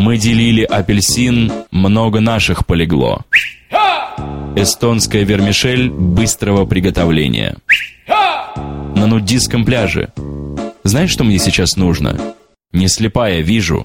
Мы делили апельсин, много наших полегло. Эстонская вермишель быстрого приготовления. На нудистском пляже. Знаешь, что мне сейчас нужно? Не слепая, вижу.